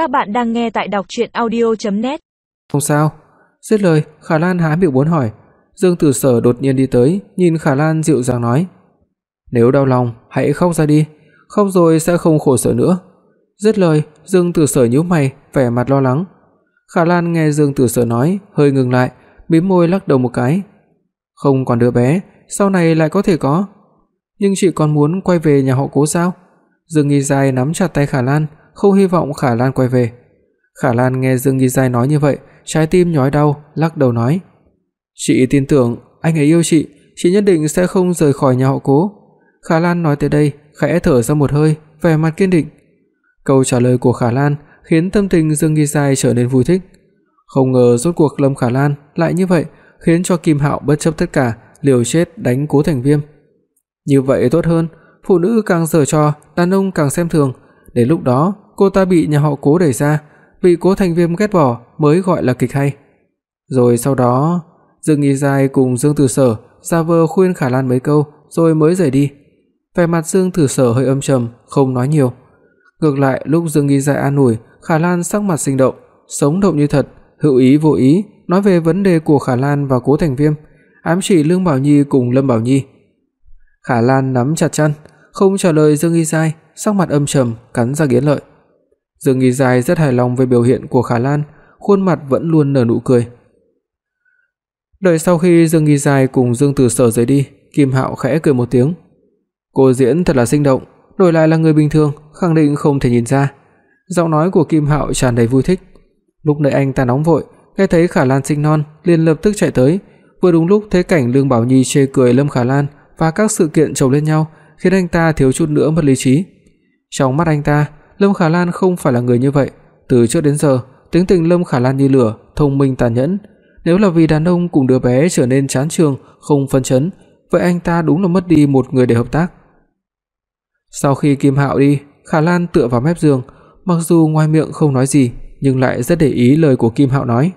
Các bạn đang nghe tại đọc audio net Không sao. Dứt lời, Khả Lan há miệng muốn hỏi. Dương Tử Sở đột nhiên đi tới, nhìn Khả Lan dịu dàng nói: "Nếu đau lòng, hãy khóc ra đi, không rồi sẽ không khổ sở nữa." Dứt lời, Dương Tử Sở nhíu mày, vẻ mặt lo lắng. Khả Lan nghe Dương Tử Sở nói, hơi ngừng lại, mím môi lắc đầu một cái. Không còn đứa bé, sau này lại có thể có. Nhưng chị còn muốn quay về nhà họ Cố sao? Dương Nghi Giai nắm chặt tay Khả Lan, không hy vọng Khả Lan quay về. Khả Lan nghe Dương Nghi Giai nói như vậy, trái tim nhói đau, lắc đầu nói: "Chị tin tưởng anh ấy yêu chị, chị nhất định sẽ không rời khỏi nhà họ Cố." Khả Lan nói tới đây, khẽ thở ra một hơi, vẻ mặt kiên định. Câu trả lời của Khả Lan khiến tâm tình Dương Nghi Giai trở nên vui thích. Không ngờ rốt cuộc Lâm Khả Lan lại như vậy, khiến cho Kim Hạo bất chấp tất cả, liều chết đánh Cố Thành Viêm. Như vậy tốt hơn, phụ nữ càng giở trò, đàn ông càng xem thường, đến lúc đó cô ta bị nhà họ Cố đẩy ra, bị Cố Thành Viêm ghét bỏ mới gọi là kịch hay. Rồi sau đó, Dương Nghi Giai cùng Dương Tử Sở ra vờ khuyên Khả Lan mấy câu rồi mới rời đi. Vẻ mặt Dương Tử Sở hơi âm trầm, không nói nhiều. Ngược lại, lúc Dương Nghi Giai an ủi, Khả Lan sắc mặt sinh động, sống động như thật, hữu ý vô ý nói về vấn đề của Khả Lan và Cố Thành Viêm, ám chỉ Lương Bảo Nhi cùng Lâm Bảo Nhi. Khả Lan nắm chặt chân, không trả lời Dương Nghi Giai, sắc mặt âm trầm, cắn răng nghiến lợi. Dương Nghi Giai rất hài lòng với biểu hiện của Khả Lan, khuôn mặt vẫn luôn nở nụ cười. Đợi sau khi Dương Nghi Giai cùng Dương Tử Sở rời đi, Kim Hạo khẽ cười một tiếng. Cô diễn thật là sinh động, đổi lại là người bình thường, khẳng định không thể nhìn ra. Giọng nói của Kim Hạo tràn đầy vui thích. Lúc nãy anh ta nóng vội, nghe thấy Khả Lan sinh non, liền lập tức chạy tới, vừa đúng lúc thấy cảnh Lương Bảo Nhi chê cười Lâm Khả Lan và các sự kiện chồng lên nhau, khiến anh ta thiếu chút nữa mất lý trí. Trong mắt anh ta, Lâm Khả Lan không phải là người như vậy, từ trước đến giờ, tính tình Lâm Khả Lan như lửa, thông minh tàn nhẫn, nếu là vì đàn ông cùng đứa bé trở nên chán chường, không phấn chấn, vậy anh ta đúng là mất đi một người để hợp tác. Sau khi Kim Hạo đi, Khả Lan tựa vào mép giường, mặc dù ngoài miệng không nói gì, nhưng lại rất để ý lời của Kim Hạo nói.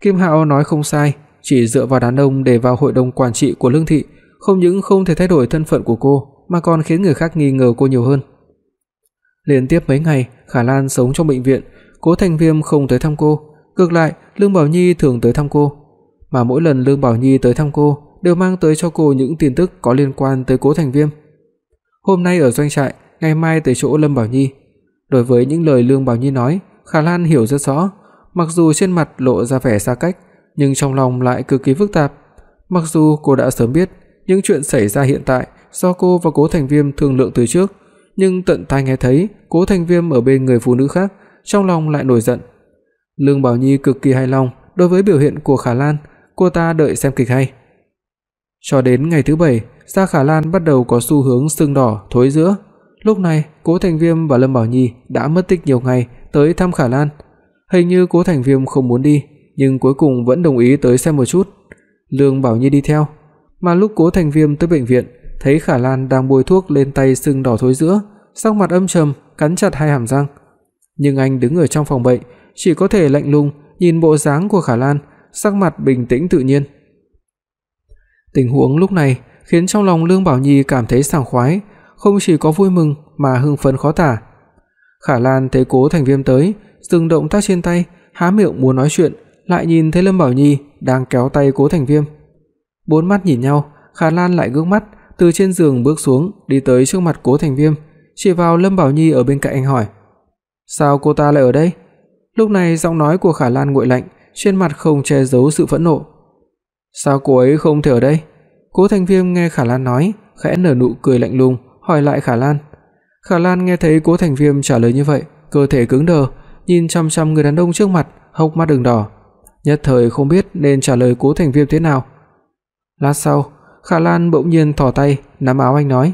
Kim Hạo nói không sai, chỉ dựa vào đàn ông để vào hội đồng quản trị của Lương thị, không những không thể thay đổi thân phận của cô, mà còn khiến người khác nghi ngờ cô nhiều hơn. Liên tiếp mấy ngày, Khả Lan sống trong bệnh viện, Cố Thành Viêm không tới thăm cô, ngược lại, Lương Bảo Nhi thường tới thăm cô, mà mỗi lần Lương Bảo Nhi tới thăm cô đều mang tới cho cô những tin tức có liên quan tới Cố Thành Viêm. Hôm nay ở doanh trại, ngày mai tới chỗ Lâm Bảo Nhi. Đối với những lời Lương Bảo Nhi nói, Khả Lan hiểu rất rõ, mặc dù trên mặt lộ ra vẻ xa cách, nhưng trong lòng lại cực kỳ phức tạp. Mặc dù cô đã sớm biết những chuyện xảy ra hiện tại do cô và Cố Thành Viêm thương lượng từ trước, nhưng tận tai nghe thấy Cố Thành Viêm ở bên người phụ nữ khác, trong lòng lại nổi giận. Lương Bảo Nhi cực kỳ hài lòng đối với biểu hiện của Khả Lan, cô ta đợi xem kịch hay. Cho đến ngày thứ bảy, da Khả Lan bắt đầu có xu hướng sưng đỏ, thối rữa. Lúc này, Cố Thành Viêm và Lâm Bảo Nhi đã mất tích nhiều ngày tới thăm Khả Lan. Hình như Cố Thành Viêm không muốn đi, nhưng cuối cùng vẫn đồng ý tới xem một chút. Lương Bảo Nhi đi theo, mà lúc Cố Thành Viêm tới bệnh viện, thấy Khả Lan đang bôi thuốc lên tay sưng đỏ thối giữa, sắc mặt âm trầm, cắn chặt hai hàm răng. Nhưng anh đứng ở trong phòng bệnh, chỉ có thể lạnh lùng nhìn bộ dáng của Khả Lan, sắc mặt bình tĩnh tự nhiên. Tình huống lúc này khiến trong lòng Lương Bảo Nhi cảm thấy sảng khoái, không chỉ có vui mừng mà hưng phấn khó tả. Khả Lan thấy Cố Thành Viêm tới, dừng động tác trên tay, há miệng muốn nói chuyện, lại nhìn thấy Lâm Bảo Nhi đang kéo tay Cố Thành Viêm. Bốn mắt nhìn nhau, Khả Lan lại ngước mắt, từ trên giường bước xuống, đi tới trước mặt Cố Thành Viêm, chỉ vào Lâm Bảo Nhi ở bên cạnh anh hỏi: "Sao cô ta lại ở đây?" Lúc này giọng nói của Khả Lan nguội lạnh, trên mặt không che giấu sự phẫn nộ. "Sao cô ấy không thể ở đây?" Cố Thành Viêm nghe Khả Lan nói, khẽ nở nụ cười lạnh lùng, hỏi lại Khả Lan. Khả Lan nghe thấy Cố Thành Viêm trả lời như vậy, cơ thể cứng đờ, nhìn chăm chăm người đàn ông trước mặt, hốc mắt ửng đỏ, nhất thời không biết nên trả lời Cố Thành Viêm thế nào. Lát sau, Khả Lan bỗng nhiên thò tay nắm áo anh nói: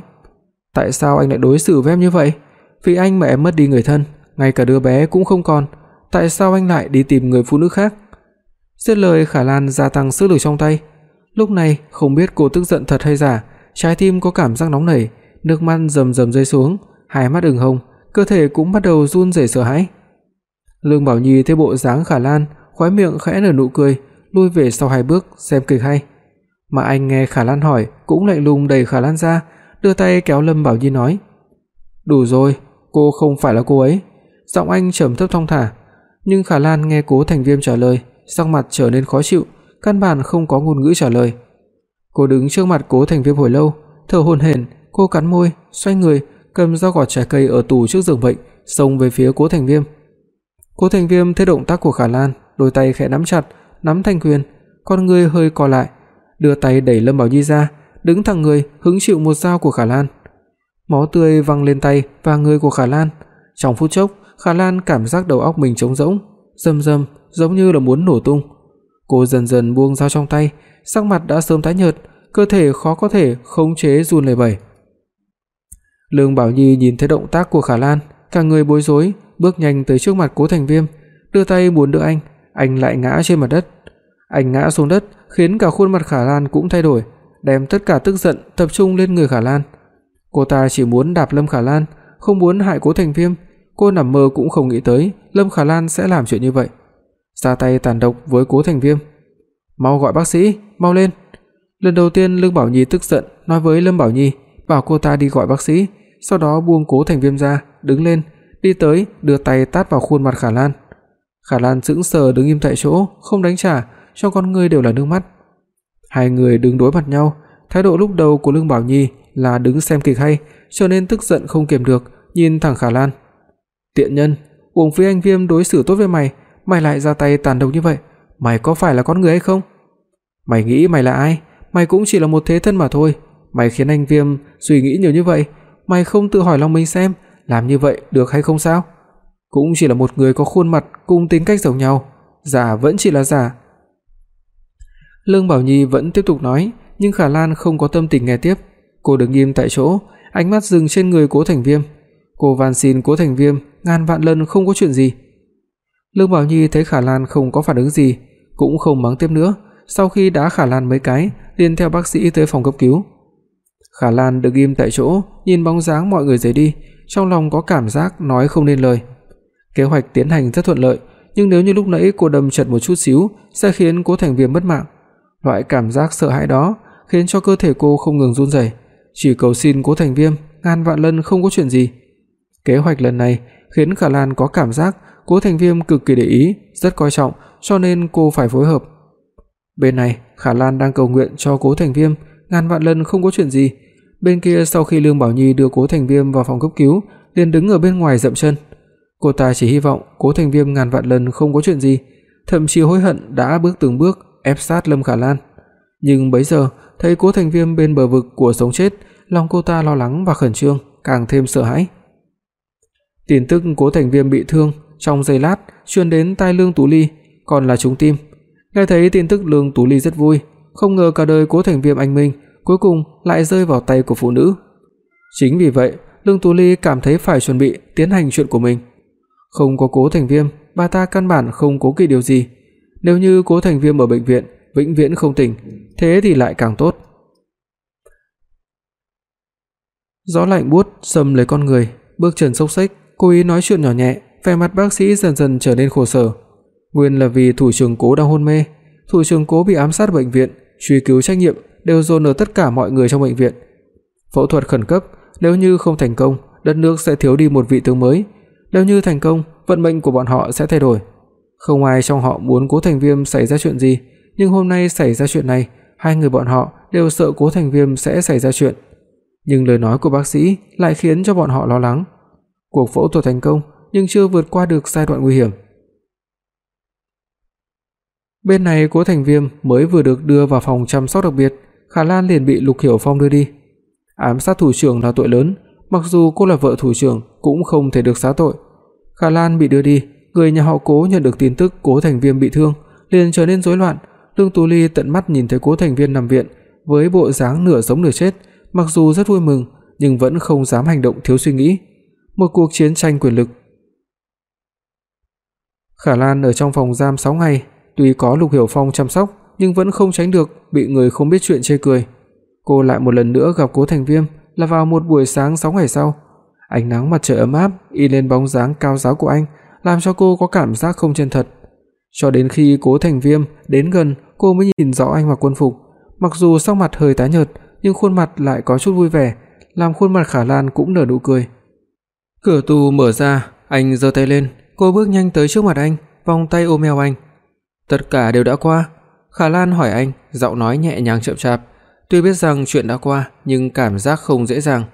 "Tại sao anh lại đối xử với em như vậy? Vì anh mà em mất đi người thân, ngay cả đứa bé cũng không còn, tại sao anh lại đi tìm người phụ nữ khác?" Dứt lời Khả Lan gia tăng sức lực trong tay. Lúc này không biết cô tức giận thật hay giả, trái tim có cảm giác nóng nảy, nước mắt rầm rầm rơi xuống, hai mắt ửng hồng, cơ thể cũng bắt đầu run rẩy sợ hãi. Lương Bảo Nhi thấy bộ dáng Khả Lan, khóe miệng khẽ nở nụ cười, lui về sau hai bước xem kịch hay. Mà anh nghe Khả Lan hỏi, cũng lạnh lùng đẩy Khả Lan ra, đưa tay kéo Lâm Bảo Nhi nói: "Đủ rồi, cô không phải là cô ấy. giọng anh trầm thấp thong thả, nhưng Khả Lan nghe Cố Thành Viêm trả lời, sắc mặt trở nên khó chịu, căn bản không có ngôn ngữ trả lời. Cô đứng trước mặt Cố Thành Viêm hồi lâu, thở hổn hển, cô cắn môi, xoay người, cầm dao gọt trái cây ở tủ trước giường bệnh, xông về phía Cố Thành Viêm. Cố Thành Viêm thấy động tác của Khả Lan, đôi tay khẽ nắm chặt, nắm thành quyền, con người hơi co lại, đưa tay đẩy Lâm Bảo Nhi ra, đứng thẳng người, hứng chịu một dao của Khả Lan. Máu tươi văng lên tay và người của Khả Lan. Trong phút chốc, Khả Lan cảm giác đầu óc mình trống rỗng, rầm rầm, giống như là muốn nổ tung. Cô dần dần buông dao trong tay, sắc mặt đã sớm tái nhợt, cơ thể khó có thể khống chế run lẩy bẩy. Lương Bảo Nhi nhìn thấy động tác của Khả Lan, cả người bối rối, bước nhanh tới trước mặt Cố Thành Viêm, đưa tay muốn đỡ anh, anh lại ngã trên mặt đất. Anh ngã xuống đất, khiến cả khuôn mặt Khả Lan cũng thay đổi, đem tất cả tức giận tập trung lên người Khả Lan. Cô ta chỉ muốn đạp Lâm Khả Lan, không muốn hại Cố Thành Viêm, cô nằm mơ cũng không nghĩ tới Lâm Khả Lan sẽ làm chuyện như vậy. Ra tay tàn độc với Cố Thành Viêm. "Mau gọi bác sĩ, mau lên." Lần đầu tiên Lương Bảo Nhi tức giận nói với Lâm Bảo Nhi, bảo cô ta đi gọi bác sĩ, sau đó buông Cố Thành Viêm ra, đứng lên, đi tới, đưa tay tát vào khuôn mặt Khả Lan. Khả Lan sững sờ đứng im tại chỗ, không đánh trả, trong con người đều là nước mắt. Hai người đứng đối mặt nhau, thái độ lúc đầu của Lương Bảo Nhi là đứng xem kịch hay, cho nên tức giận không kiềm được, nhìn thẳng Khả Lan. "Tiện nhân, Uông Phi anh Viêm đối xử tốt với mày, mày lại ra tay tàn độc như vậy, mày có phải là con người hay không? Mày nghĩ mày là ai? Mày cũng chỉ là một thế thân mà thôi, mày khiến anh Viêm suy nghĩ nhiều như vậy, mày không tự hỏi lòng mình xem, làm như vậy được hay không sao? Cũng chỉ là một người có khuôn mặt cùng tính cách giống nhau, giả vẫn chỉ là giả." Lương Bảo Nhi vẫn tiếp tục nói, nhưng Khả Lan không có tâm tình nghe tiếp, cô đứng im tại chỗ, ánh mắt dừng trên người Cố Thành Viêm. Cô van xin Cố Thành Viêm ngàn vạn lần không có chuyện gì. Lương Bảo Nhi thấy Khả Lan không có phản ứng gì, cũng không mắng tiếp nữa, sau khi đá Khả Lan mấy cái, liền theo bác sĩ tới phòng cấp cứu. Khả Lan đứng im tại chỗ, nhìn bóng dáng mọi người rời đi, trong lòng có cảm giác nói không nên lời. Kế hoạch tiến hành rất thuận lợi, nhưng nếu như lúc nãy cô đâm chật một chút xíu sẽ khiến Cố Thành Viêm mất mạng. Loại cảm giác sợ hãi đó khiến cho cơ thể cô không ngừng run rẩy, chỉ cầu xin Cố Thành Viêm ngàn vạn lần không có chuyện gì. Kế hoạch lần này khiến Khả Lan có cảm giác Cố Thành Viêm cực kỳ để ý, rất coi trọng, cho nên cô phải phối hợp. Bên này, Khả Lan đang cầu nguyện cho Cố Thành Viêm ngàn vạn lần không có chuyện gì. Bên kia sau khi Lương Bảo Nhi đưa Cố Thành Viêm vào phòng cấp cứu, liền đứng ở bên ngoài dậm chân. Cô ta chỉ hy vọng Cố Thành Viêm ngàn vạn lần không có chuyện gì, thậm chí hối hận đã bước từng bước ép sát Lâm Khả Lan. Nhưng bấy giờ, thấy Cố Thành Viêm bên bờ vực của sống chết, lòng cô ta lo lắng và khẩn trương, càng thêm sợ hãi. Tin tức Cố Thành Viêm bị thương trong giây lát truyền đến tai Lương Tú Ly, còn là chúng tim. Nghe thấy tin tức Lương Tú Ly rất vui, không ngờ cả đời Cố Thành Viêm anh minh cuối cùng lại rơi vào tay của phụ nữ. Chính vì vậy, Lương Tú Ly cảm thấy phải chuẩn bị tiến hành chuyện của mình. Không có Cố Thành Viêm, bà ta căn bản không cố kỵ điều gì. Nếu như Cố Thành Viêm ở bệnh viện vĩnh viễn không tỉnh, thế thì lại càng tốt. Gió lạnh buốt xâm lấy con người, bước chân xốc xếch, cố ý nói chuyện nhỏ nhẹ, vẻ mặt bác sĩ dần dần trở nên khổ sở. Nguyên là vì thủ trưởng Cố đang hôn mê, thủ trưởng Cố bị ám sát ở bệnh viện, truy cứu trách nhiệm đều dồn ở tất cả mọi người trong bệnh viện. Phẫu thuật khẩn cấp, nếu như không thành công, đất nước sẽ thiếu đi một vị tướng mới, nếu như thành công, vận mệnh của bọn họ sẽ thay đổi. Không ai trong họ muốn Cố Thành Viêm xảy ra chuyện gì, nhưng hôm nay xảy ra chuyện này, hai người bọn họ đều sợ Cố Thành Viêm sẽ xảy ra chuyện. Nhưng lời nói của bác sĩ lại khiến cho bọn họ lo lắng. Cuộc phẫu thuật thành công nhưng chưa vượt qua được giai đoạn nguy hiểm. Bên này Cố Thành Viêm mới vừa được đưa vào phòng chăm sóc đặc biệt, Khả Lan liền bị Lục Hiểu Phong đưa đi. Ám sát thủ trưởng là tội lớn, mặc dù cô là vợ thủ trưởng cũng không thể được xá tội. Khả Lan bị đưa đi, người nhà họ Cố nhận được tin tức Cố Thành Viêm bị thương, liền trở nên rối loạn. Lương Tú Ly tận mắt nhìn thấy Cố Thành Viêm nằm viện với bộ dáng nửa sống nửa chết, mặc dù rất vui mừng nhưng vẫn không dám hành động thiếu suy nghĩ. Một cuộc chiến tranh quyền lực. Khả Lan ở trong phòng giam 6 ngày, tuy có Lục Hiểu Phong chăm sóc nhưng vẫn không tránh được bị người không biết chuyện chê cười. Cô lại một lần nữa gặp Cố Thành Viêm là vào một buổi sáng 6 ngày sau. Ánh nắng mặt trời ấm áp in lên bóng dáng cao ráo của anh, làm cho cô có cảm giác không chân thật. Cho đến khi Cố Thành Viêm đến gần, cô mới nhìn rõ anh mặc quân phục, mặc dù sắc mặt hơi tái nhợt, nhưng khuôn mặt lại có chút vui vẻ, làm khuôn mặt Khả Lan cũng nở nụ cười. Cửa tù mở ra, Anh giơ tay lên, cô bước nhanh tới trước mặt anh, vòng tay ôm eo anh. "Tất cả đều đã qua?" Khả Lan hỏi anh, giọng nói nhẹ nhàng chậm chạp, tuy biết rằng chuyện đã qua nhưng cảm giác không dễ dàng.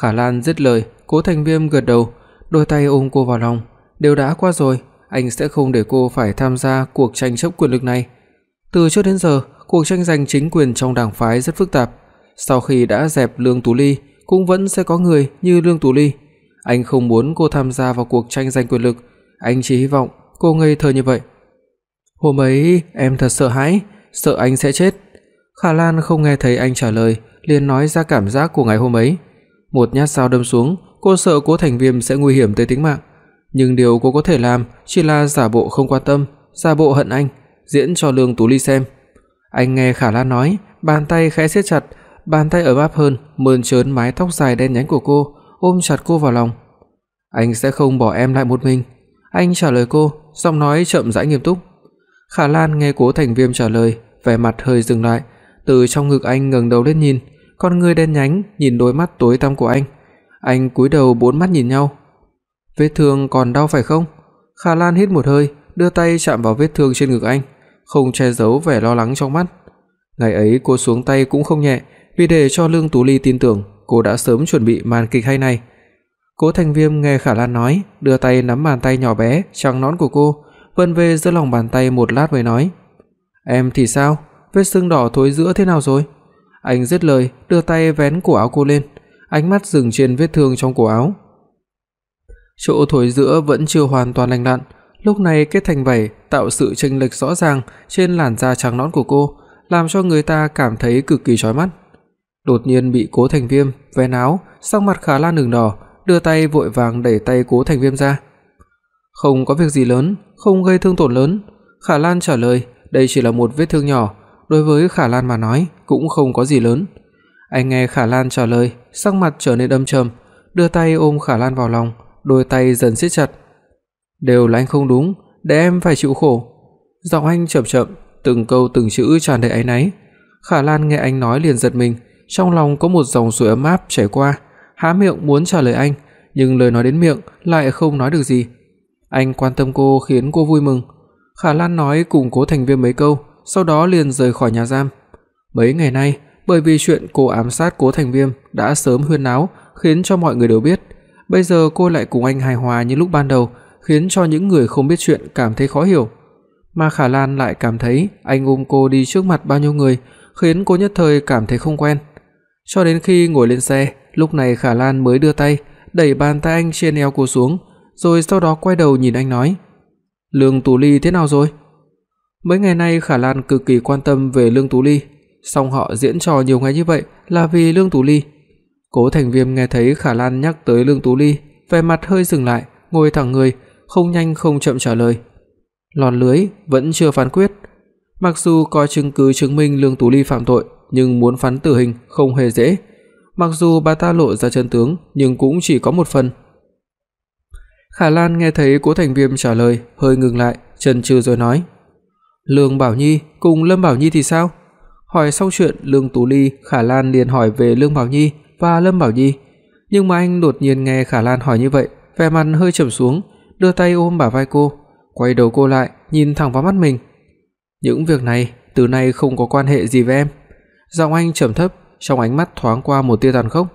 Khả Lan dứt lời, Cố Thành Viêm gật đầu, đôi tay ôm cô vào lòng, "Đều đã qua rồi, anh sẽ không để cô phải tham gia cuộc tranh chấp quyền lực này." Từ trước đến giờ, cuộc tranh giành chính quyền trong đảng phái rất phức tạp, sau khi đã dẹp Lương Tú Ly, cũng vẫn sẽ có người như Lương Tú Ly. Anh không muốn cô tham gia vào cuộc tranh giành quyền lực, anh chỉ hy vọng cô ngây thơ như vậy. Hôm ấy em thật sợ hãi, sợ anh sẽ chết. Khả Lan không nghe thấy anh trả lời, liền nói ra cảm giác của ngày hôm ấy. Một nhát dao đâm xuống, cô sợ Cố Thành Viêm sẽ nguy hiểm tới tính mạng, nhưng điều cô có thể làm chỉ là giả bộ không quan tâm, giả bộ hận anh, diễn cho Lương Tú Ly xem. Anh nghe Khả Lan nói, bàn tay khẽ siết chặt, bàn tay ấm áp hơn, mơn trớn mái tóc dài đen nhánh của cô, ôm chặt cô vào lòng. "Anh sẽ không bỏ em lại một mình." Anh trả lời cô, giọng nói chậm rãi nghiêm túc. Khả Lan nghe Cố Thành Viêm trả lời, vẻ mặt hơi dừng lại, từ trong ngực anh ngẩng đầu lên nhìn, con ngươi đen nhánh nhìn đôi mắt tối tăm của anh. Anh cúi đầu bốn mắt nhìn nhau. "Vết thương còn đau phải không?" Khả Lan hít một hơi, đưa tay chạm vào vết thương trên ngực anh, không che giấu vẻ lo lắng trong mắt. Ngày ấy cô xuống tay cũng không nhẹ, vì để cho Lương Tú Ly tin tưởng, cô đã sớm chuẩn bị màn kịch hay này. Cố Thành Viêm nghe Khả Lan nói, đưa tay nắm bàn tay nhỏ bé trắng nõn của cô, vân về giữa lòng bàn tay một lát mới nói: "Em thì sao? Vết sưng đỏ thối giữa thế nào rồi?" Anh dứt lời, đưa tay vén cổ áo cô lên, ánh mắt dừng trên vết thương trong cổ áo. Chỗ thối giữa vẫn chưa hoàn toàn lành lặn, lúc này kết thành vảy tạo sự chênh lệch rõ ràng trên làn da trắng nõn của cô, làm cho người ta cảm thấy cực kỳ chói mắt. Đột nhiên bị Cố Thành Viêm vén áo, sắc mặt Khả Lan ửng đỏ, đưa tay vội vàng đẩy tay Cố Thành Viêm ra. "Không có việc gì lớn, không gây thương tổn lớn." Khả Lan trả lời, đây chỉ là một vết thương nhỏ, đối với Khả Lan mà nói cũng không có gì lớn. Anh nghe Khả Lan trả lời, sắc mặt trở nên âm trầm, đưa tay ôm Khả Lan vào lòng, đôi tay dần siết chặt. "Đều là anh không đúng, để em phải chịu khổ." Giọng anh chậm chậm, từng câu từng chữ tràn đầy áy náy. Khả Lan nghe anh nói liền giật mình, trong lòng có một dòng suối ấm áp chảy qua, há miệng muốn trả lời anh, nhưng lời nói đến miệng lại không nói được gì. Anh quan tâm cô khiến cô vui mừng. Khả Lan nói cùng Cố Thành Viêm mấy câu, sau đó liền rời khỏi nhà giam. Mấy ngày nay, bởi vì chuyện cô ám sát Cố Thành Viêm đã sớm huyên náo, khiến cho mọi người đều biết, bây giờ cô lại cùng anh hài hòa như lúc ban đầu, khiến cho những người không biết chuyện cảm thấy khó hiểu. Mà Khả Lan lại cảm thấy anh ôm cô đi trước mặt bao nhiêu người, khiến cô nhất thời cảm thấy không quen. Cho đến khi ngồi lên xe, lúc này Khả Lan mới đưa tay đẩy bàn tay anh trên eo cô xuống, rồi sau đó quay đầu nhìn anh nói: "Lương Tú Ly thế nào rồi?" Mấy ngày nay Khả Lan cực kỳ quan tâm về Lương Tú Ly, song họ diễn trò nhiều ngày như vậy là vì Lương Tú Ly. Cố Thành Viêm nghe thấy Khả Lan nhắc tới Lương Tú Ly, vẻ mặt hơi dừng lại, ngồi thẳng người, không nhanh không chậm trả lời. Lọt lưới vẫn chưa phán quyết. Mặc dù có chứng cứ chứng minh Lương Tú Ly phạm tội, nhưng muốn phán tử hình không hề dễ. Mặc dù bà ta lộ ra chân tướng, nhưng cũng chỉ có một phần. Khả Lan nghe thấy Cố Thành Viêm trả lời, hơi ngừng lại, chần chừ rồi nói: "Lương Bảo Nhi cùng Lâm Bảo Nhi thì sao?" Hỏi xong chuyện Lương Tú Ly, Khả Lan liền hỏi về Lương Bảo Nhi và Lâm Bảo Nhi, nhưng mà anh đột nhiên nghe Khả Lan hỏi như vậy, vẻ mặt hơi trầm xuống, đưa tay ôm bả vai cô, quay đầu cô lại, nhìn thẳng vào mắt mình. "Những việc này từ nay không có quan hệ gì với em." Giọng anh trầm thấp, trong ánh mắt thoáng qua một tia tàn khốc.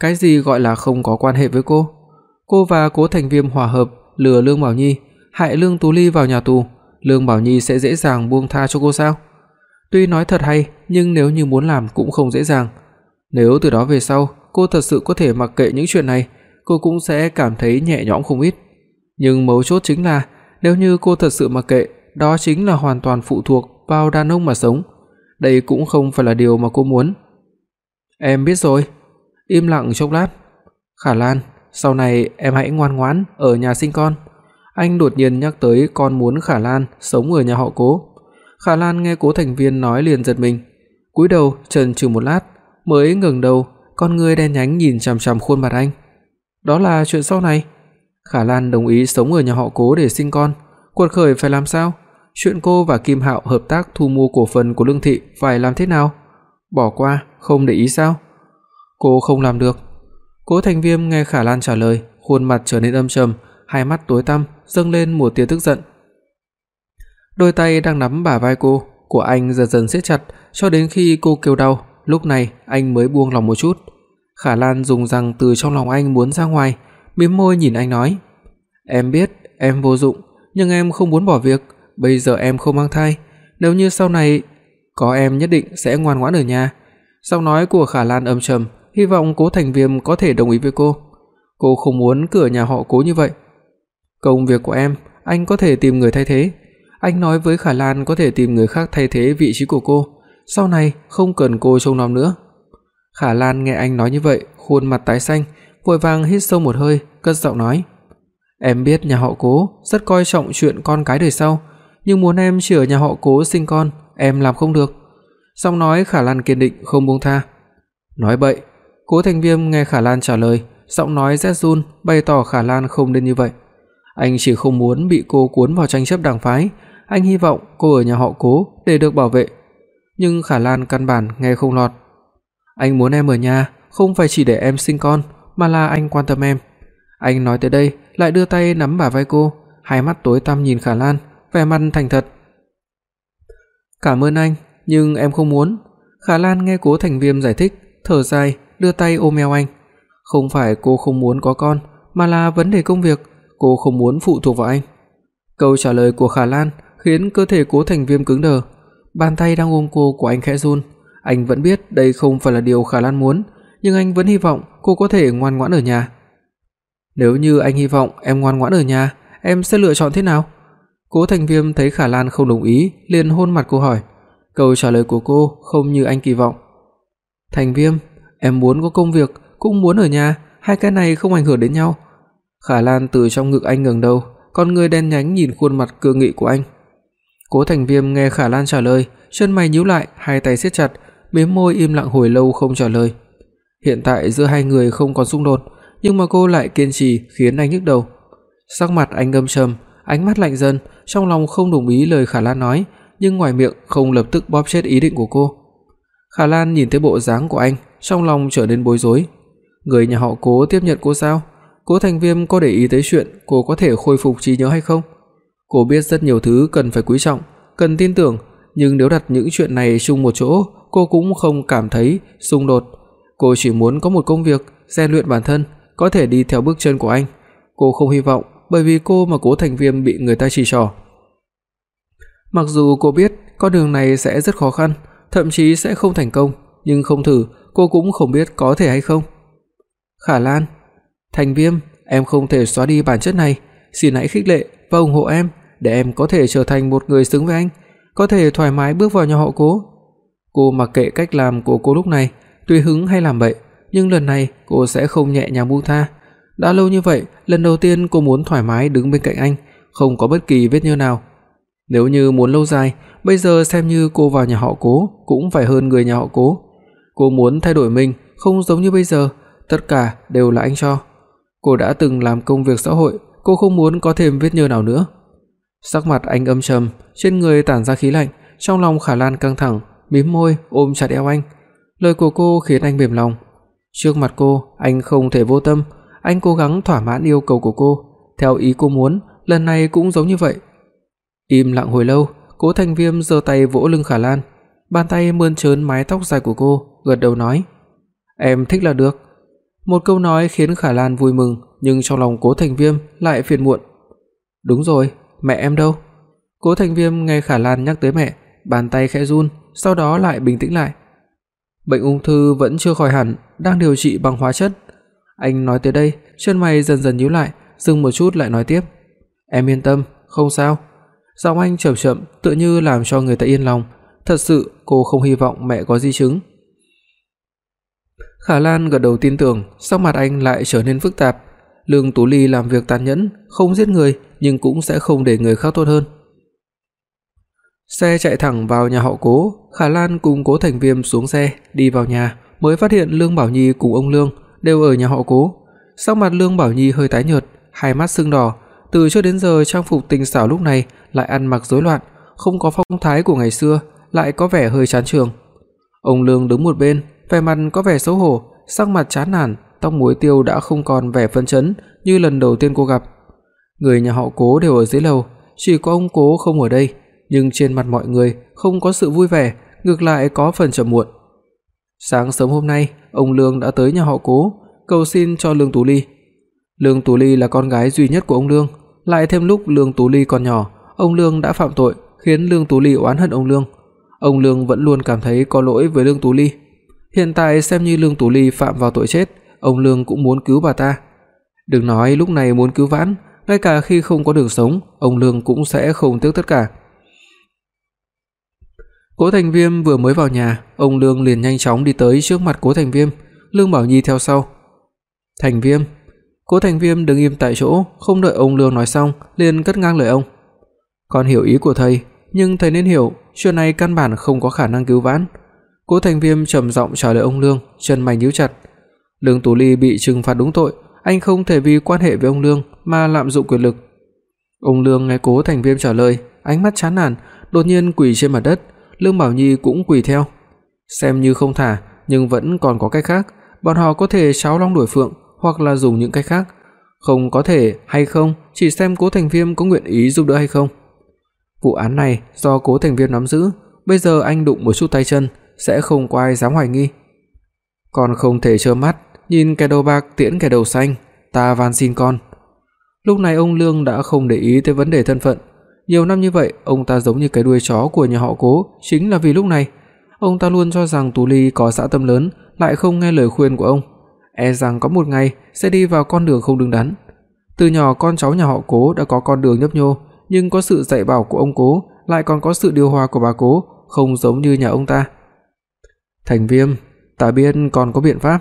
Cái gì gọi là không có quan hệ với cô? Cô và Cố Thành Viêm hòa hợp, lừa Lương Bảo Nhi, hại Lương Tú Ly vào nhà tù, Lương Bảo Nhi sẽ dễ dàng buông tha cho cô sao? Tuy nói thật hay, nhưng nếu như muốn làm cũng không dễ dàng. Nếu từ đó về sau, cô thật sự có thể mặc kệ những chuyện này, cô cũng sẽ cảm thấy nhẹ nhõm không ít. Nhưng mấu chốt chính là, nếu như cô thật sự mặc kệ, đó chính là hoàn toàn phụ thuộc vào đàn ông mà sống. Đây cũng không phải là điều mà cô muốn. Em biết rồi. Im lặng chốc lát. Khả Lan, sau này em hãy ngoan ngoãn ở nhà sinh con. Anh đột nhiên nhắc tới con muốn Khả Lan sống ở nhà họ Cố. Khả Lan nghe Cố Thành Viên nói liền giật mình, cúi đầu chần chừ một lát, mới ngẩng đầu, con ngươi đen nhánh nhìn chằm chằm khuôn mặt anh. Đó là chuyện sau này. Khả Lan đồng ý sống ở nhà họ Cố để sinh con, cuộc khởi phải làm sao? Chuyện cô và Kim Hạo hợp tác thu mua cổ phần của Lương thị phải làm thế nào? Bỏ qua, không để ý sao? Cô không làm được. Cố Thành Viêm nghe Khả Lan trả lời, khuôn mặt trở nên âm trầm, hai mắt tối tăm dâng lên một tia tức giận. Đôi tay đang nắm bả vai cô của anh dần dần siết chặt cho đến khi cô kêu đau, lúc này anh mới buông lòng một chút. Khả Lan dùng răng từ trong lòng anh muốn ra ngoài, mím môi nhìn anh nói: "Em biết em vô dụng, nhưng em không muốn bỏ việc, bây giờ em không mang thai, nếu như sau này có em nhất định sẽ ngoan ngoãn ở nhà." Giọng nói của Khả Lan âm trầm, hy vọng Cố Thành Viêm có thể đồng ý với cô. Cô không muốn cửa nhà họ Cố như vậy. Công việc của em, anh có thể tìm người thay thế. Anh nói với Khả Lan có thể tìm người khác thay thế vị trí của cô, sau này không cần cô trông nom nữa. Khả Lan nghe anh nói như vậy, khuôn mặt tái xanh, vội vàng hít sâu một hơi, cất giọng nói: "Em biết nhà họ Cố rất coi trọng chuyện con cái đời sau, nhưng muốn em chỉ ở nhà họ Cố sinh con, em làm không được." Song nói Khả Lan kiên định không buông tha. Nói bậy, Cố Thành Viêm nghe Khả Lan trả lời, giọng nói rét run, bày tỏ Khả Lan không nên như vậy. Anh chỉ không muốn bị cô cuốn vào tranh chấp đảng phái, anh hy vọng cô ở nhà họ Cố để được bảo vệ. Nhưng Khả Lan căn bản nghe không lọt. Anh muốn em ở nhà, không phải chỉ để em sinh con, mà là anh quan tâm em. Anh nói tới đây, lại đưa tay nắm bả vai cô, hai mắt tối tăm nhìn Khả Lan, vẻ mặt thành thật. "Cảm ơn anh, nhưng em không muốn." Khả Lan nghe Cố Thành Viêm giải thích, thở dài, đưa tay ôm eo anh. Không phải cô không muốn có con, mà là vấn đề công việc, cô không muốn phụ thuộc vào anh. Câu trả lời của Khả Lan khiến cơ thể Cố Thành Viêm cứng đờ, bàn tay đang ôm cô của anh khẽ run. Anh vẫn biết đây không phải là điều Khả Lan muốn, nhưng anh vẫn hy vọng cô có thể ngoan ngoãn ở nhà. Nếu như anh hy vọng em ngoan ngoãn ở nhà, em sẽ lựa chọn thế nào? Cố Thành Viêm thấy Khả Lan không đồng ý, liền hôn mặt cô hỏi. Câu trả lời của cô không như anh kỳ vọng. "Thành Viêm, em muốn có công việc, cũng muốn ở nhà, hai cái này không ảnh hưởng đến nhau." Khả Lan từ trong ngực anh ngẩng đầu, con người đen nhánh nhìn khuôn mặt cương nghị của anh. Cố Thành Viêm nghe Khả Lan trả lời, chân mày nhíu lại, hai tay siết chặt, mím môi im lặng hồi lâu không trả lời. Hiện tại giữa hai người không còn xung đột, nhưng mà cô lại kiên trì khiến anh nhức đầu. Sắc mặt anh âm trầm, ánh mắt lạnh dần, trong lòng không đồng ý lời Khả Lan nói, nhưng ngoài miệng không lập tức bóp chết ý định của cô. Khả Lan nhìn thấy bộ dáng của anh, trong lòng trở nên bối rối. Người nhà họ Cố tiếp nhận cô sao? Cố Thành Viêm có để ý tới chuyện cô có thể khôi phục trí nhớ hay không? Cô biết rất nhiều thứ cần phải quý trọng, cần tin tưởng, nhưng nếu đặt những chuyện này chung một chỗ, cô cũng không cảm thấy xung đột. Cô chỉ muốn có một công việc, rèn luyện bản thân, có thể đi theo bước chân của anh. Cô không hy vọng bởi vì cô mà Cố Thành Viêm bị người ta chỉ trỏ. Mặc dù cô biết con đường này sẽ rất khó khăn, thậm chí sẽ không thành công, nhưng không thử, cô cũng không biết có thể hay không. Khả Lan, Thành Viêm, em không thể xóa đi bản chất này, xin hãy khích lệ và ủng hộ em để em có thể trở thành một người xứng với anh, có thể thoải mái bước vào nhà họ Cố. Cô mặc kệ cách làm của cô lúc này, tùy hứng hay làm bậy, nhưng lần này cô sẽ không nhẹ nhàng buông tha. Đã lâu như vậy, lần đầu tiên cô muốn thoải mái đứng bên cạnh anh, không có bất kỳ vết nhơ nào. Nếu như muốn lâu dài, bây giờ xem như cô vào nhà họ Cố cũng phải hơn người nhà họ Cố. Cô muốn thay đổi mình, không giống như bây giờ, tất cả đều là anh cho. Cô đã từng làm công việc xã hội, cô không muốn có thêm vết nhơ nào nữa. Sắc mặt anh âm trầm, trên người tản ra khí lạnh, trong lòng Khả Lan căng thẳng, mím môi ôm chặt eo anh. Lời của cô khiến anh mềm lòng. Trước mặt cô, anh không thể vô tâm, anh cố gắng thỏa mãn yêu cầu của cô, theo ý cô muốn, lần này cũng giống như vậy. Im lặng hồi lâu, Cố Thành Viêm giơ tay vỗ lưng Khả Lan, bàn tay mơn trớn mái tóc dài của cô, gật đầu nói: "Em thích là được." Một câu nói khiến Khả Lan vui mừng, nhưng trong lòng Cố Thành Viêm lại phiền muộn. "Đúng rồi, mẹ em đâu?" Cố Thành Viêm nghe Khả Lan nhắc tới mẹ, bàn tay khẽ run, sau đó lại bình tĩnh lại. Bệnh ung thư vẫn chưa khỏi hẳn, đang điều trị bằng hóa chất. Anh nói tới đây, chân mày dần dần nhíu lại, dừng một chút lại nói tiếp. "Em yên tâm, không sao." Giọng anh chậm chậm, tựa như làm cho người ta yên lòng, thật sự cô không hy vọng mẹ có di chứng. Khả Lan gật đầu tin tưởng, sắc mặt anh lại trở nên phức tạp. Lương Tú Ly làm việc tàn nhẫn, không giết người nhưng cũng sẽ không để người khác tốt hơn. Xe chạy thẳng vào nhà họ Cố, Khả Lan cùng Cố Thành Viêm xuống xe, đi vào nhà, mới phát hiện Lương Bảo Nhi cùng ông Lương đều ở nhà họ Cố. Sắc mặt Lương Bảo Nhi hơi tái nhợt, hai mắt sưng đỏ, từ trước đến giờ trang phục tinh xảo lúc này lại ăn mặc rối loạn, không có phong thái của ngày xưa, lại có vẻ hơi chán trường. Ông Lương đứng một bên, vẻ mặt có vẻ xấu hổ, sắc mặt chán nản, tóc muối tiêu đã không còn vẻ phấn chấn như lần đầu tiên cô gặp. Người nhà họ Cố đều ở dưới lầu, chỉ có ông Cố không ở đây, nhưng trên mặt mọi người không có sự vui vẻ, ngược lại có phần trầm muộn. Sáng sớm hôm nay, ông Lương đã tới nhà họ Cố, cầu xin cho Lương Tú Ly. Lương Tú Ly là con gái duy nhất của ông Lương, lại thêm lúc Lương Tú Ly còn nhỏ, ông Lương đã phạm tội, khiến Lương Tú Ly oán hận ông Lương. Ông Lương vẫn luôn cảm thấy có lỗi với Lương Tú Ly. Hiện tại xem như Lương Tú Ly phạm vào tội chết, ông Lương cũng muốn cứu bà ta. Đừng nói lúc này muốn cứu vãn, ngay cả khi không có đường sống, ông Lương cũng sẽ không tiếc tất cả. Cố Thành Viêm vừa mới vào nhà, ông Lương liền nhanh chóng đi tới trước mặt Cố Thành Viêm, Lương Bảo Nhi theo sau. "Thành Viêm." Cố Thành Viêm đứng im tại chỗ, không đợi ông Lương nói xong, liền cất ngang lời ông. "Con hiểu ý của thầy, nhưng thầy nên hiểu, chuyện này căn bản không có khả năng cứu vãn." Cố Thành Viêm trầm giọng trả lời ông Lương, chân mày nhíu chặt. Lương Tú Ly bị trừng phạt đúng tội, anh không thể vì quan hệ với ông Lương mà lạm dụng quyền lực. Ông Lương nghe Cố Thành Viêm trả lời, ánh mắt chán nản, đột nhiên quỳ trên mặt đất, Lương Bảo Nhi cũng quỳ theo. Xem như không thả, nhưng vẫn còn có cách khác, bọn họ có thể cháo long đuổi phượng hoặc là dùng những cách khác, không có thể hay không, chỉ xem Cố Thành Viêm có nguyện ý giúp đỡ hay không. Vụ án này do Cố Thành Viêm nắm giữ, bây giờ anh đụng một chút tay chân sẽ không có ai dám hoài nghi. Còn không thể trơ mắt nhìn kẻ đầu bạc tiễn kẻ đầu xanh, ta van xin con. Lúc này ông Lương đã không để ý tới vấn đề thân phận, nhiều năm như vậy, ông ta giống như cái đuôi chó của nhà họ Cố, chính là vì lúc này, ông ta luôn cho rằng Tú Ly có dạ tâm lớn, lại không nghe lời khuyên của ông, e rằng có một ngày sẽ đi vào con đường không đứng đắn. Từ nhỏ con cháu nhà họ Cố đã có con đường nhấp nhô, nhưng có sự dạy bảo của ông Cố, lại còn có sự điều hòa của bà Cố, không giống như nhà ông ta. Thành Viêm, ta biết còn có biện pháp.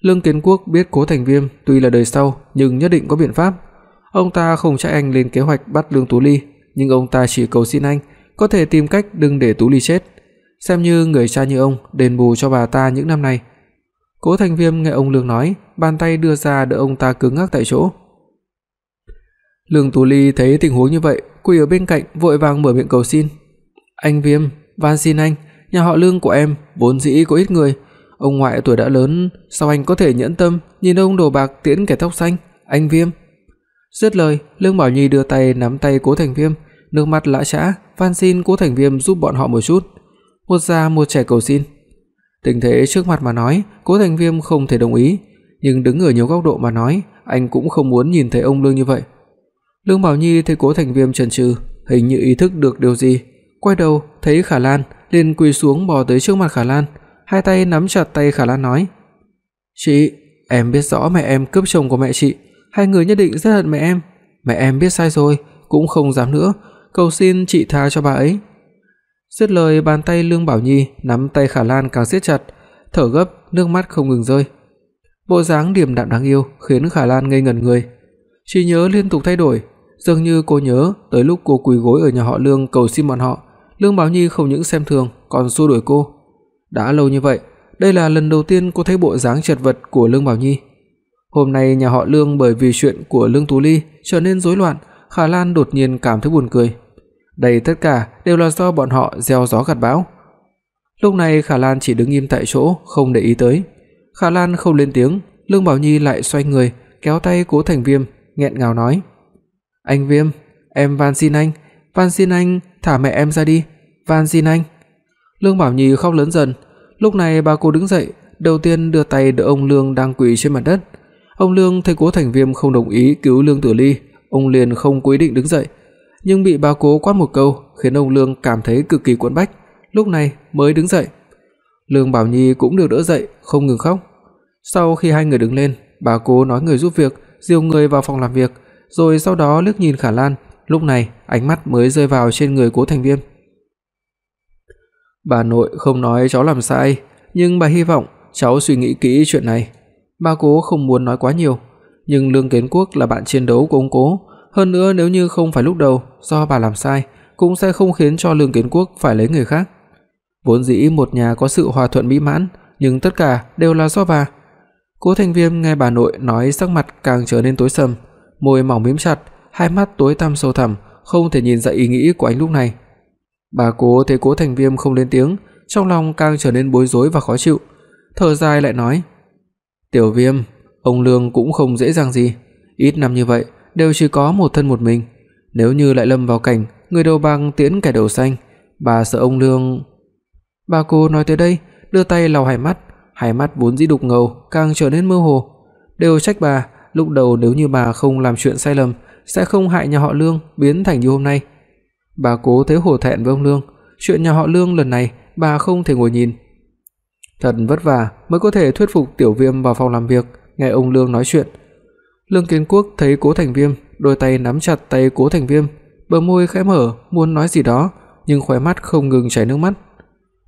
Lương Kiến Quốc biết Cố Thành Viêm tuy là đời sau nhưng nhất định có biện pháp. Ông ta không trách anh lên kế hoạch bắt Lương Tú Ly, nhưng ông ta chỉ cầu xin anh có thể tìm cách đừng để Tú Ly chết, xem như người cha như ông đền bù cho bà ta những năm này. Cố Thành Viêm nghe ông Lương nói, bàn tay đưa ra đỡ ông ta cứng ngắc tại chỗ. Lương Tú Ly thấy tình huống như vậy, quỳ ở bên cạnh vội vàng mở miệng cầu xin. "Anh Viêm, van xin anh, nhà họ Lương của em vốn dĩ có ít người, ông ngoại tuổi đã lớn, sao anh có thể nhẫn tâm nhìn ông đồ bạc tiễn kẻ tóc xanh, anh Viêm." Dứt lời, Lương Bảo Nhi đưa tay nắm tay Cố Thành Viêm, nước mắt lã chã, van xin Cố Thành Viêm giúp bọn họ một chút. Một già một trẻ cầu xin. Tình thế trước mặt mà nói, Cố Thành Viêm không thể đồng ý, nhưng đứng ở nhiều góc độ mà nói, anh cũng không muốn nhìn thấy ông Lương như vậy. Lương Bảo Nhi thấy Cố Thành Viêm chần chừ, hình như ý thức được điều gì, quay đầu thấy Khả Lan, liền quỳ xuống bò tới trước mặt Khả Lan, hai tay nắm chặt tay Khả Lan nói: "Chị, em biết rõ mẹ em cướp chồng của mẹ chị, hai người nhất định rất hận mẹ em. Mẹ em biết sai rồi, cũng không dám nữa, cầu xin chị tha cho bà ấy." Dứt lời, bàn tay Lương Bảo Nhi nắm tay Khả Lan càng siết chặt, thở gấp, nước mắt không ngừng rơi. Bộ dáng điềm đạm đáng yêu khiến Khả Lan ngây ngẩn người. Trí nhớ liên tục thay đổi, dường như cô nhớ tới lúc cô quỳ gối ở nhà họ Lương cầu xin bọn họ, Lương Bảo Nhi không những xem thường còn xua đuổi cô. Đã lâu như vậy, đây là lần đầu tiên cô thấy bộ dáng chật vật của Lương Bảo Nhi. Hôm nay nhà họ Lương bởi vì chuyện của Lương Tú Ly trở nên rối loạn, Khả Lan đột nhiên cảm thấy buồn cười. Đây tất cả đều là do bọn họ gieo gió gặt bão. Lúc này Khả Lan chỉ đứng im tại chỗ, không để ý tới. Khả Lan không lên tiếng, Lương Bảo Nhi lại xoay người, kéo tay Cố Thành Viêm, nghẹn ngào nói: "Anh Viêm, em van xin anh, van xin anh thả mẹ em ra đi, van xin anh." Lương Bảo Nhi khóc lớn dần. Lúc này bà cô đứng dậy, đầu tiên đưa tay đỡ ông Lương đang quỳ trên mặt đất. Ông Lương thấy Cố Thành Viêm không đồng ý cứu Lương Tử Ly, ông liền không quyết định đứng dậy, nhưng bị bà Cố quát một câu, khiến ông Lương cảm thấy cực kỳ quẫn bách, lúc này mới đứng dậy. Lương Bảo Nhi cũng được đỡ dậy, không ngừng khóc. Sau khi hai người đứng lên, bà Cố nói người giúp việc, dìu người vào phòng làm việc, rồi sau đó liếc nhìn Khả Lan, lúc này ánh mắt mới rơi vào trên người Cố Thành Viêm. Bà nội không nói cháu làm sai, nhưng bà hy vọng cháu suy nghĩ kỹ chuyện này. Bà Cố không muốn nói quá nhiều, nhưng Lương Kiến Quốc là bạn chiến đấu của ông Cố, hơn nữa nếu như không phải lúc đầu do bà làm sai, cũng sẽ không khiến cho Lương Kiến Quốc phải lấy người khác. Vốn dĩ một nhà có sự hòa thuận mỹ mãn, nhưng tất cả đều là do bà. Cố Thành Viêm nghe bà nội nói sắc mặt càng trở nên tối sầm, môi mỏng mím chặt, hai mắt tối tăm sâu thẳm, không thể nhìn ra ý nghĩ của anh lúc này. Bà Cố thấy Cố Thành Viêm không lên tiếng, trong lòng càng trở nên bối rối và khó chịu, thở dài lại nói: "Tiểu Viêm, ông Lương cũng không dễ dàng gì, ít năm như vậy, đều chỉ có một thân một mình, nếu như lại lâm vào cảnh người đầu bạc tiễn kẻ đầu xanh, bà sợ ông Lương. Bà cô nói tới đây, đưa tay lau hai mắt, hai mắt vốn dĩ đục ngầu càng trở nên mơ hồ. Đều trách bà, lúc đầu nếu như bà không làm chuyện sai lầm, sẽ không hại nhà họ Lương biến thành như hôm nay. Bà cố thấy hổ thẹn với ông Lương, chuyện nhà họ Lương lần này bà không thể ngồi nhìn. Thật vất vả mới có thể thuyết phục Tiểu Viêm vào phòng làm việc, nghe ông Lương nói chuyện. Lương Kiến Quốc thấy Cố Thành Viêm, đôi tay nắm chặt tay Cố Thành Viêm, bờ môi khẽ mở muốn nói gì đó, nhưng khóe mắt không ngừng chảy nước mắt.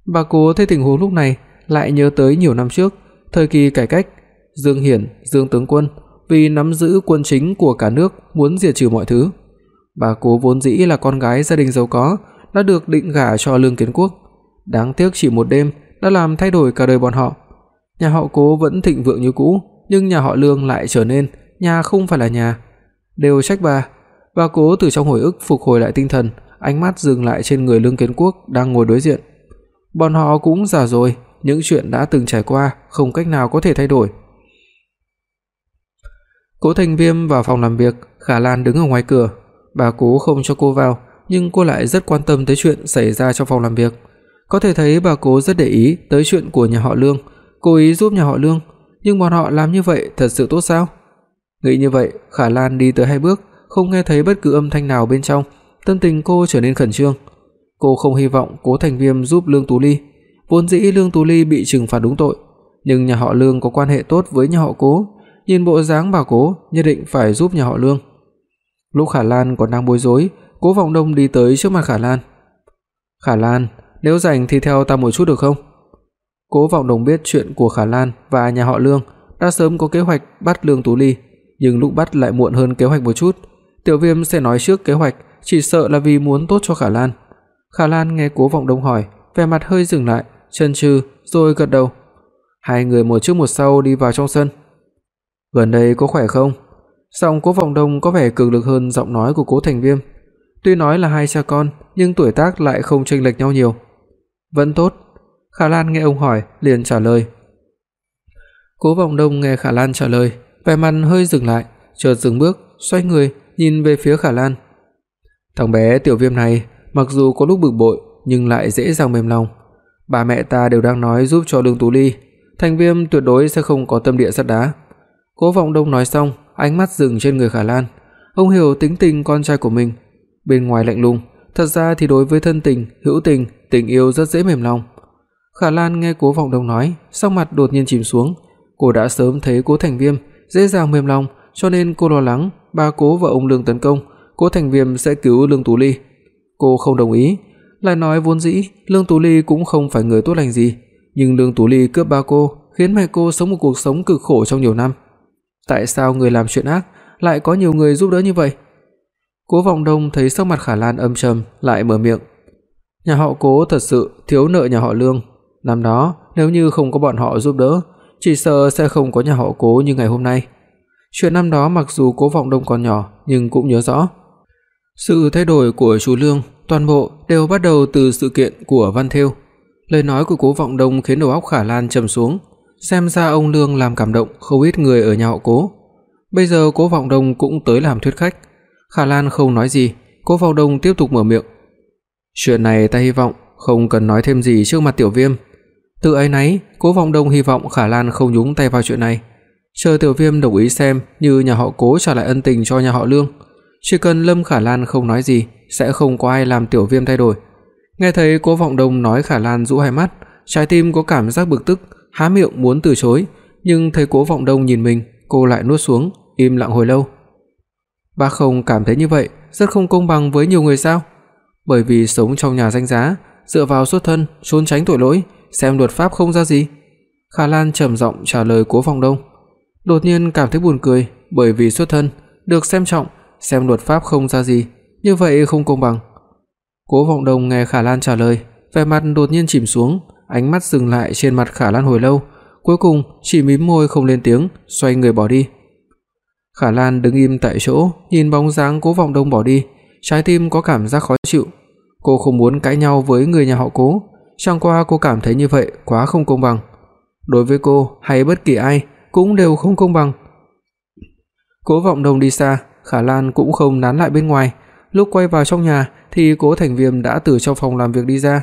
Bà Cố thấy tình huống lúc này, lại nhớ tới nhiều năm trước, thời kỳ cải cách, Dương Hiển, Dương tướng quân vì nắm giữ quân chính của cả nước muốn diệt trừ mọi thứ. Bà Cố vốn dĩ là con gái gia đình giàu có, đã được định gả cho Lương Kiến Quốc. Đáng tiếc chỉ một đêm đã làm thay đổi cả đời bọn họ. Nhà họ Cố vẫn thịnh vượng như cũ, nhưng nhà họ Lương lại trở nên nhà không phải là nhà. Đều trách bà. Bà Cố từ trong hồi ức phục hồi lại tinh thần, ánh mắt dừng lại trên người Lương Kiến Quốc đang ngồi đối diện. Bọn họ cũng già rồi, những chuyện đã từng trải qua không cách nào có thể thay đổi. Cố Thành Viêm vào phòng làm việc, Khả Lan đứng ở ngoài cửa, bà Cố không cho cô vào, nhưng cô lại rất quan tâm tới chuyện xảy ra trong phòng làm việc. Có thể thấy bà Cố rất để ý tới chuyện của nhà họ Lương, cố ý giúp nhà họ Lương, nhưng bọn họ làm như vậy thật sự tốt sao? Nghĩ như vậy, Khả Lan đi tới hai bước, không nghe thấy bất cứ âm thanh nào bên trong, tâm tình cô trở nên khẩn trương. Cô không hy vọng Cố Thành Viêm giúp Lương Tú Ly, vốn dĩ Lương Tú Ly bị trừng phạt đúng tội, nhưng nhà họ Lương có quan hệ tốt với nhà họ Cố, nhìn bộ dáng bà Cố, nhất định phải giúp nhà họ Lương. Lúc Khả Lan còn đang bối rối, Cố Vọng Đông đi tới trước mặt Khả Lan. "Khả Lan, nếu rảnh thì theo ta một chút được không?" Cố Vọng Đông biết chuyện của Khả Lan và nhà họ Lương, đã sớm có kế hoạch bắt Lương Tú Ly, nhưng lúc bắt lại muộn hơn kế hoạch một chút. Tiểu Viêm sẽ nói trước kế hoạch, chỉ sợ là vì muốn tốt cho Khả Lan. Khả Lan nghe Cố Vọng Đông hỏi, vẻ mặt hơi dừng lại, chần chừ rồi gật đầu. Hai người một trước một sau đi vào trong sân. "Gần đây có khỏe không?" Giọng Cố Vọng Đông có vẻ cường lực hơn giọng nói của Cố Thành Viêm. Tuy nói là hai cha con, nhưng tuổi tác lại không chênh lệch nhau nhiều. "Vẫn tốt." Khả Lan nghe ông hỏi, liền trả lời. Cố Vọng Đông nghe Khả Lan trả lời, vẻ mặt hơi dừng lại, chợt dừng bước, xoay người, nhìn về phía Khả Lan. Thằng bé Tiểu Viêm này, mặc dù có lúc bực bội, nhưng lại dễ dàng mềm lòng. Ba mẹ ta đều đang nói giúp cho Lương Tú Ly, Thành Viêm tuyệt đối sẽ không có tâm địa sắt đá. Cố Vọng Đông nói xong, ánh mắt dừng trên người Khả Lan. Ông hiểu tính tình con trai của mình, bên ngoài lạnh lùng, thật ra thì đối với thân tình, hữu tình, tình yêu rất dễ mềm lòng. Khả Lan nghe Cố Vọng Đông nói, sắc mặt đột nhiên chìm xuống, cô đã sớm thấy Cố Thành Viêm dễ dàng mềm lòng, cho nên cô lo lắng ba Cố và ông Lương tấn công, Cố Thành Viêm sẽ cứu Lương Tú Ly. Cô không đồng ý, lại nói vốn dĩ Lương Tú Ly cũng không phải người tốt lành gì, nhưng Lương Tú Ly cướp ba cô, khiến mẹ cô sống một cuộc sống cực khổ trong nhiều năm. Tại sao người làm chuyện ác lại có nhiều người giúp đỡ như vậy? Cố Vọng Đông thấy sắc mặt Khả Lan âm trầm, lại mở miệng. Nhà họ Cố thật sự thiếu nợ nhà họ Lương, năm đó nếu như không có bọn họ giúp đỡ, chỉ sợ sẽ không có nhà họ Cố như ngày hôm nay. Chuyện năm đó mặc dù Cố Vọng Đông còn nhỏ, nhưng cũng nhớ rõ. Sự thay đổi của chú Lương toàn bộ đều bắt đầu từ sự kiện của Văn Thêu. Lời nói của Cố Vọng Đông khiến đầu óc Khả Lan trầm xuống, xem ra ông Lương làm cảm động không ít người ở nhà họ Cố. Bây giờ Cố Vọng Đông cũng tới làm thuyết khách. Khả Lan không nói gì, Cố Vọng Đông tiếp tục mở miệng. "Chuyện này ta hy vọng không cần nói thêm gì trước mặt Tiểu Viêm." Từ ấy nấy, Cố Vọng Đông hy vọng Khả Lan không nhúng tay vào chuyện này. Chờ Tiểu Viêm đồng ý xem như nhà họ Cố trả lại ân tình cho nhà họ Lương, chỉ cần Lâm Khả Lan không nói gì, sẽ không có ai làm Tiểu Viêm thay đổi. Nghe thấy Cố Vọng Đông nói Khả Lan rũ hai mắt, trái tim có cảm giác bực tức, há miệng muốn từ chối, nhưng thấy Cố Vọng Đông nhìn mình, cô lại nuốt xuống, im lặng hồi lâu. ba không cảm thấy như vậy rất không công bằng với nhiều người sao? Bởi vì sống trong nhà danh giá, dựa vào xuất thân, trốn tránh tội lỗi, xem luật pháp không ra gì. Khả Lan trầm giọng trả lời Cố Vọng Đông. Đột nhiên cảm thấy buồn cười, bởi vì xuất thân được xem trọng, xem luật pháp không ra gì, như vậy không công bằng. Cố Vọng Đông nghe Khả Lan trả lời, vẻ mặt đột nhiên chìm xuống, ánh mắt dừng lại trên mặt Khả Lan hồi lâu, cuối cùng chỉ mím môi không lên tiếng, xoay người bỏ đi. Khả Lan đứng im tại chỗ, nhìn bóng dáng Cố Vọng Đông bỏ đi, trái tim có cảm giác khó chịu. Cô không muốn cãi nhau với người nhà họ Cố, chẳng qua cô cảm thấy như vậy quá không công bằng. Đối với cô hay bất kỳ ai cũng đều không công bằng. Cố Vọng Đông đi xa, Khả Lan cũng không nán lại bên ngoài, lúc quay vào trong nhà thì Cố Thành Viêm đã từ trong phòng làm việc đi ra.